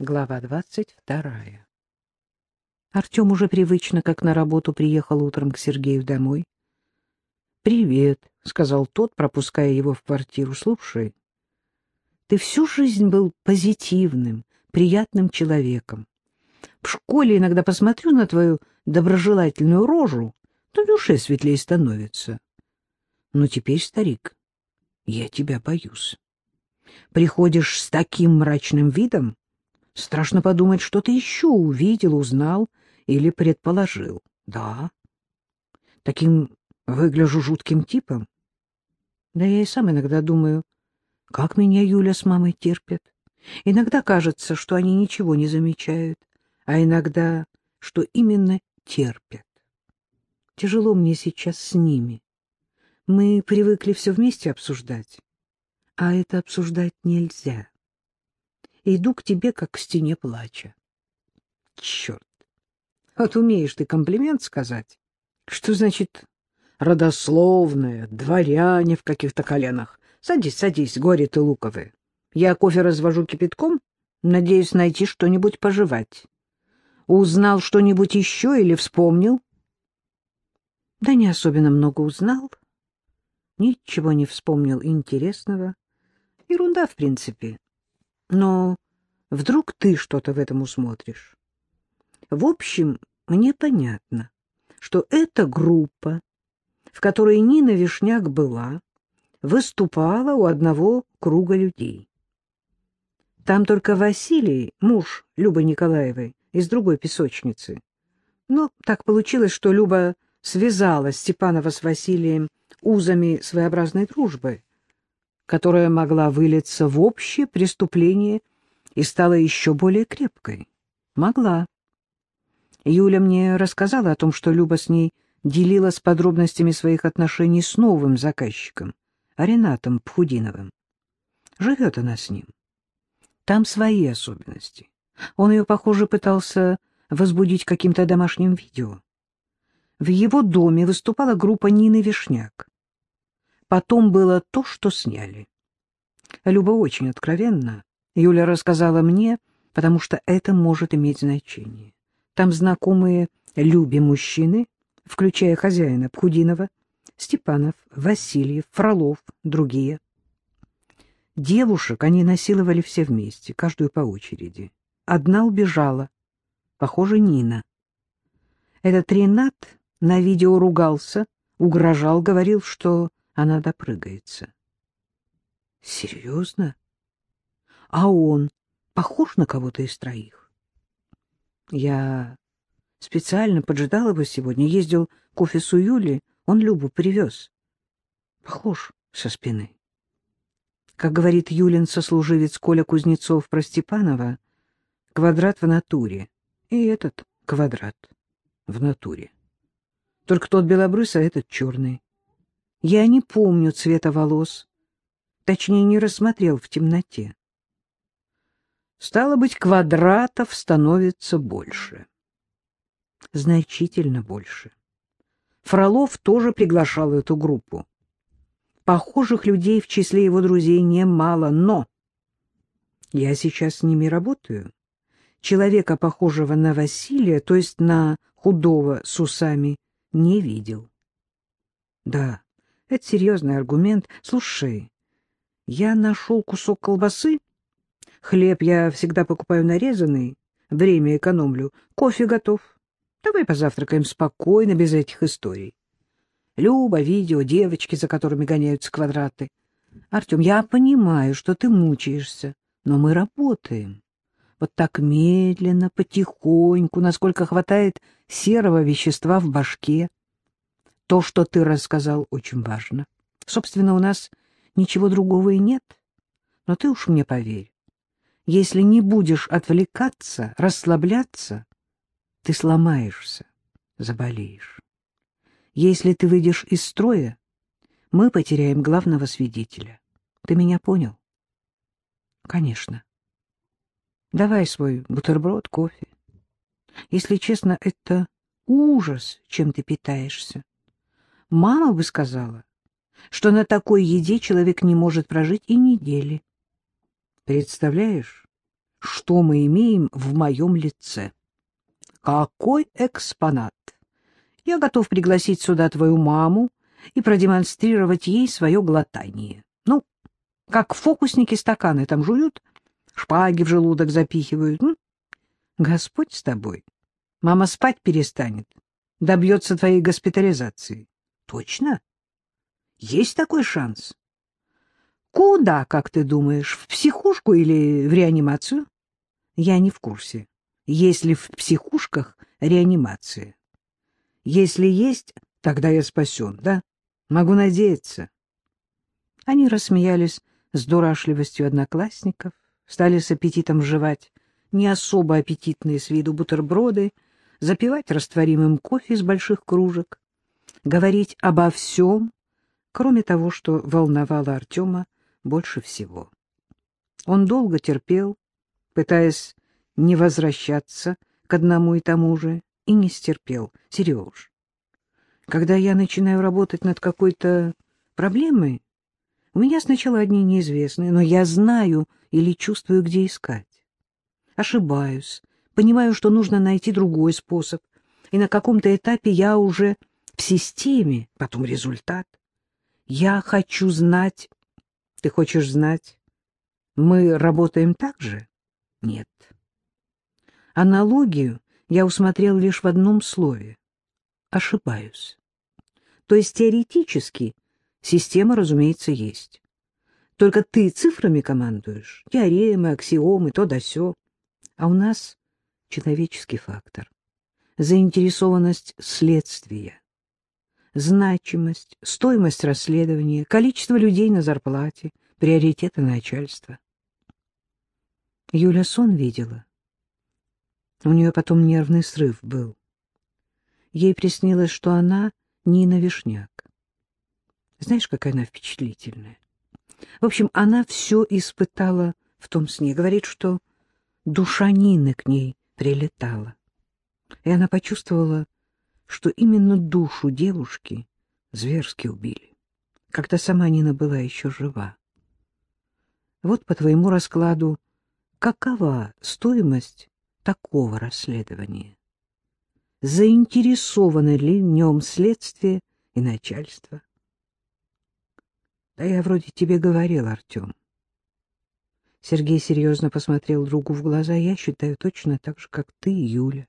Глава двадцать вторая. Артем уже привычно, как на работу, приехал утром к Сергею домой. — Привет, — сказал тот, пропуская его в квартиру. — Слушай, ты всю жизнь был позитивным, приятным человеком. В школе иногда посмотрю на твою доброжелательную рожу, то душе светлее становится. Но теперь, старик, я тебя боюсь. Приходишь с таким мрачным видом, Страшно подумать, что ты еще увидел, узнал или предположил. Да, таким выгляжу жутким типом. Да я и сам иногда думаю, как меня Юля с мамой терпят. Иногда кажется, что они ничего не замечают, а иногда, что именно терпят. Тяжело мне сейчас с ними. Мы привыкли все вместе обсуждать, а это обсуждать нельзя иду к тебе, как к стене плача. Черт! Вот умеешь ты комплимент сказать. Что значит родословное, дворяне в каких-то коленах? Садись, садись, горе ты луковые. Я кофе развожу кипятком, надеюсь найти что-нибудь пожевать. Узнал что-нибудь еще или вспомнил? Да не особенно много узнал. Ничего не вспомнил интересного. Ерунда, в принципе. Но вдруг ты что-то в этом усмотришь? В общем, мне понятно, что эта группа, в которой Нина Вишняк была, выступала у одного круга людей. Там только Василий, муж Любы Николаевой, из другой песочницы. Но так получилось, что Люба связала Степанова с Василием узами своеобразной дружбы которая могла вылиться в общее преступление и стала еще более крепкой. Могла. Юля мне рассказала о том, что Люба с ней делилась подробностями своих отношений с новым заказчиком, Ренатом Пхудиновым. Живет она с ним. Там свои особенности. Он ее, похоже, пытался возбудить каким-то домашним видео. В его доме выступала группа Нины Вишняк. Потом было то, что сняли. Люба очень откровенна. Юля рассказала мне, потому что это может иметь значение. Там знакомые Любе мужчины, включая хозяина Пхудинова, Степанов, Васильев, Фролов, другие. Девушек они насиловали все вместе, каждую по очереди. Одна убежала, похоже, Нина. Этот Ренат на видео ругался, угрожал, говорил, что она допрыгается. Серьезно? А он похож на кого-то из троих? Я специально поджидал его сегодня, ездил к офису Юли, он Любу привез. Похож со спины. Как говорит Юлин сослуживец Коля Кузнецов про Степанова, квадрат в натуре. И этот квадрат в натуре. Только тот белобрысый, а этот черный. Я не помню цвета волос, точнее, не рассмотрел в темноте. Стало быть, квадратов становится больше. Значительно больше. Фролов тоже приглашал эту группу. Похожих людей в числе его друзей немало, но... Я сейчас с ними работаю. Человека, похожего на Василия, то есть на худого с усами, не видел. Да, это серьезный аргумент. Слушай, я нашел кусок колбасы. Хлеб я всегда покупаю нарезанный. Время экономлю. Кофе готов. Давай позавтракаем спокойно, без этих историй. Люба, видео, девочки, за которыми гоняются квадраты. Артем, я понимаю, что ты мучаешься, но мы работаем. Вот так медленно, потихоньку, насколько хватает серого вещества в башке. То, что ты рассказал, очень важно. Собственно, у нас ничего другого и нет. Но ты уж мне поверь, если не будешь отвлекаться, расслабляться, ты сломаешься, заболеешь. Если ты выйдешь из строя, мы потеряем главного свидетеля. Ты меня понял? Конечно. Давай свой бутерброд, кофе. Если честно, это ужас, чем ты питаешься. Мама бы сказала, что на такой еде человек не может прожить и недели. Представляешь, что мы имеем в моем лице. Какой экспонат! Я готов пригласить сюда твою маму и продемонстрировать ей свое глотание. Ну, как фокусники стаканы там жуют, шпаги в желудок запихивают. Ну, Господь с тобой. Мама спать перестанет, добьется твоей госпитализации. Точно? Есть такой шанс? Куда, как ты думаешь, в психушку или в реанимацию? Я не в курсе. Есть ли в психушках реанимация? Если есть, тогда я спасен, да? Могу надеяться. Они рассмеялись с дурашливостью одноклассников, стали с аппетитом жевать не особо аппетитные с виду бутерброды, запивать растворимым кофе из больших кружек, говорить обо всем, кроме того, что волновало Артема больше всего. Он долго терпел, пытаясь не возвращаться к одному и тому же, и не стерпел. Сереж, когда я начинаю работать над какой-то проблемой, у меня сначала одни неизвестные, но я знаю или чувствую, где искать. Ошибаюсь, понимаю, что нужно найти другой способ, и на каком-то этапе я уже в системе, потом результат. Я хочу знать. Ты хочешь знать? Мы работаем так же? Нет. Аналогию я усмотрел лишь в одном слове. Ошибаюсь. То есть теоретически система, разумеется, есть. Только ты цифрами командуешь, теоремы, аксиомы, то да сё. А у нас человеческий фактор, заинтересованность следствия значимость, стоимость расследования, количество людей на зарплате, приоритеты начальства. Юля сон видела. У нее потом нервный срыв был. Ей приснилось, что она Нина Вишняк. Знаешь, какая она впечатлительная. В общем, она все испытала в том сне. Говорит, что душа Нины к ней прилетала. И она почувствовала, что именно душу девушки зверски убили, когда сама Нина была еще жива. Вот по твоему раскладу, какова стоимость такого расследования? Заинтересовано ли в нем следствие и начальство? Да я вроде тебе говорил, Артем. Сергей серьезно посмотрел другу в глаза. Я считаю точно так же, как ты, Юля.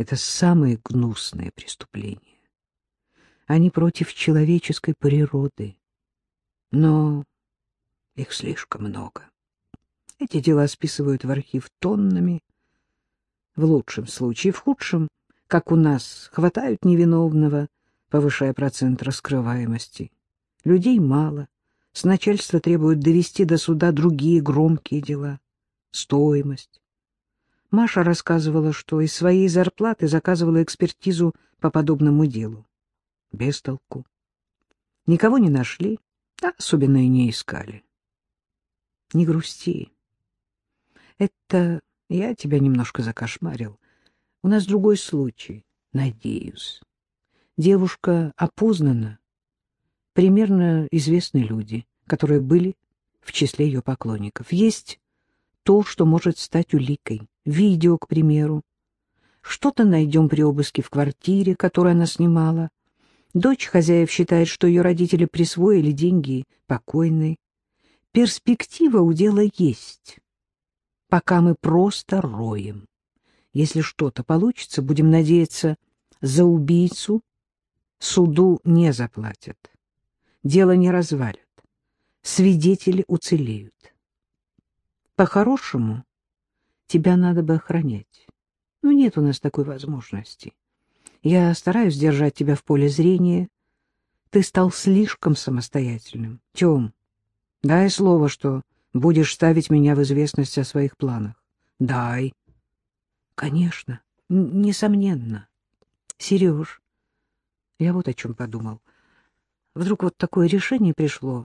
Это самые гнусные преступления. Они против человеческой природы. Но их слишком много. Эти дела списывают в архив тоннами. В лучшем случае, в худшем, как у нас, хватают невиновного, повышая процент раскрываемости. Людей мало. С начальства требуют довести до суда другие громкие дела. Стоимость, Маша рассказывала, что из своей зарплаты заказывала экспертизу по подобному делу. Без толку. Никого не нашли, а особенно и не искали. Не грусти. Это я тебя немножко закошмарил. У нас другой случай, надеюсь. Девушка опознана. Примерно известны люди, которые были в числе ее поклонников. Есть то, что может стать уликой видео, к примеру. Что-то найдем при обыске в квартире, которую она снимала. Дочь хозяев считает, что ее родители присвоили деньги покойной. Перспектива у дела есть. Пока мы просто роем. Если что-то получится, будем надеяться, за убийцу суду не заплатят. Дело не развалят. Свидетели уцелеют. По-хорошему, тебя надо бы охранять. Но нет у нас такой возможности. Я стараюсь держать тебя в поле зрения. Ты стал слишком самостоятельным. Тем, дай слово, что будешь ставить меня в известность о своих планах. Дай. Конечно, несомненно. Сереж, я вот о чем подумал. Вдруг вот такое решение пришло.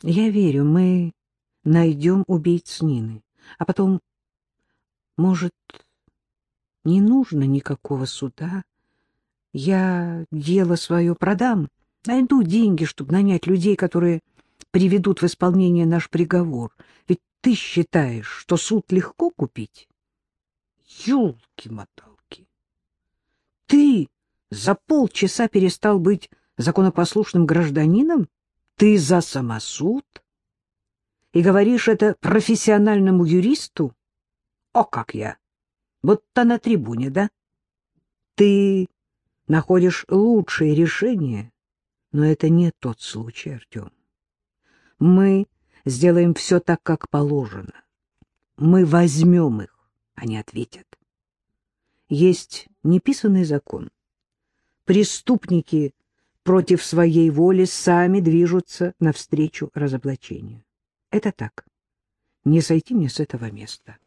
Я верю, мы найдем убийц Нины, а потом может, не нужно никакого суда? Я дело свое продам, найду деньги, чтобы нанять людей, которые приведут в исполнение наш приговор. Ведь ты считаешь, что суд легко купить? Ёлки-моталки! Ты за полчаса перестал быть законопослушным гражданином? Ты за самосуд? И говоришь это профессиональному юристу? О, как я! Вот-то на трибуне, да? Ты находишь лучшее решение, но это не тот случай, Артем. Мы сделаем все так, как положено. Мы возьмем их, они ответят. Есть неписанный закон. Преступники против своей воли сами движутся навстречу разоблачению. Это так. Не сойти мне с этого места.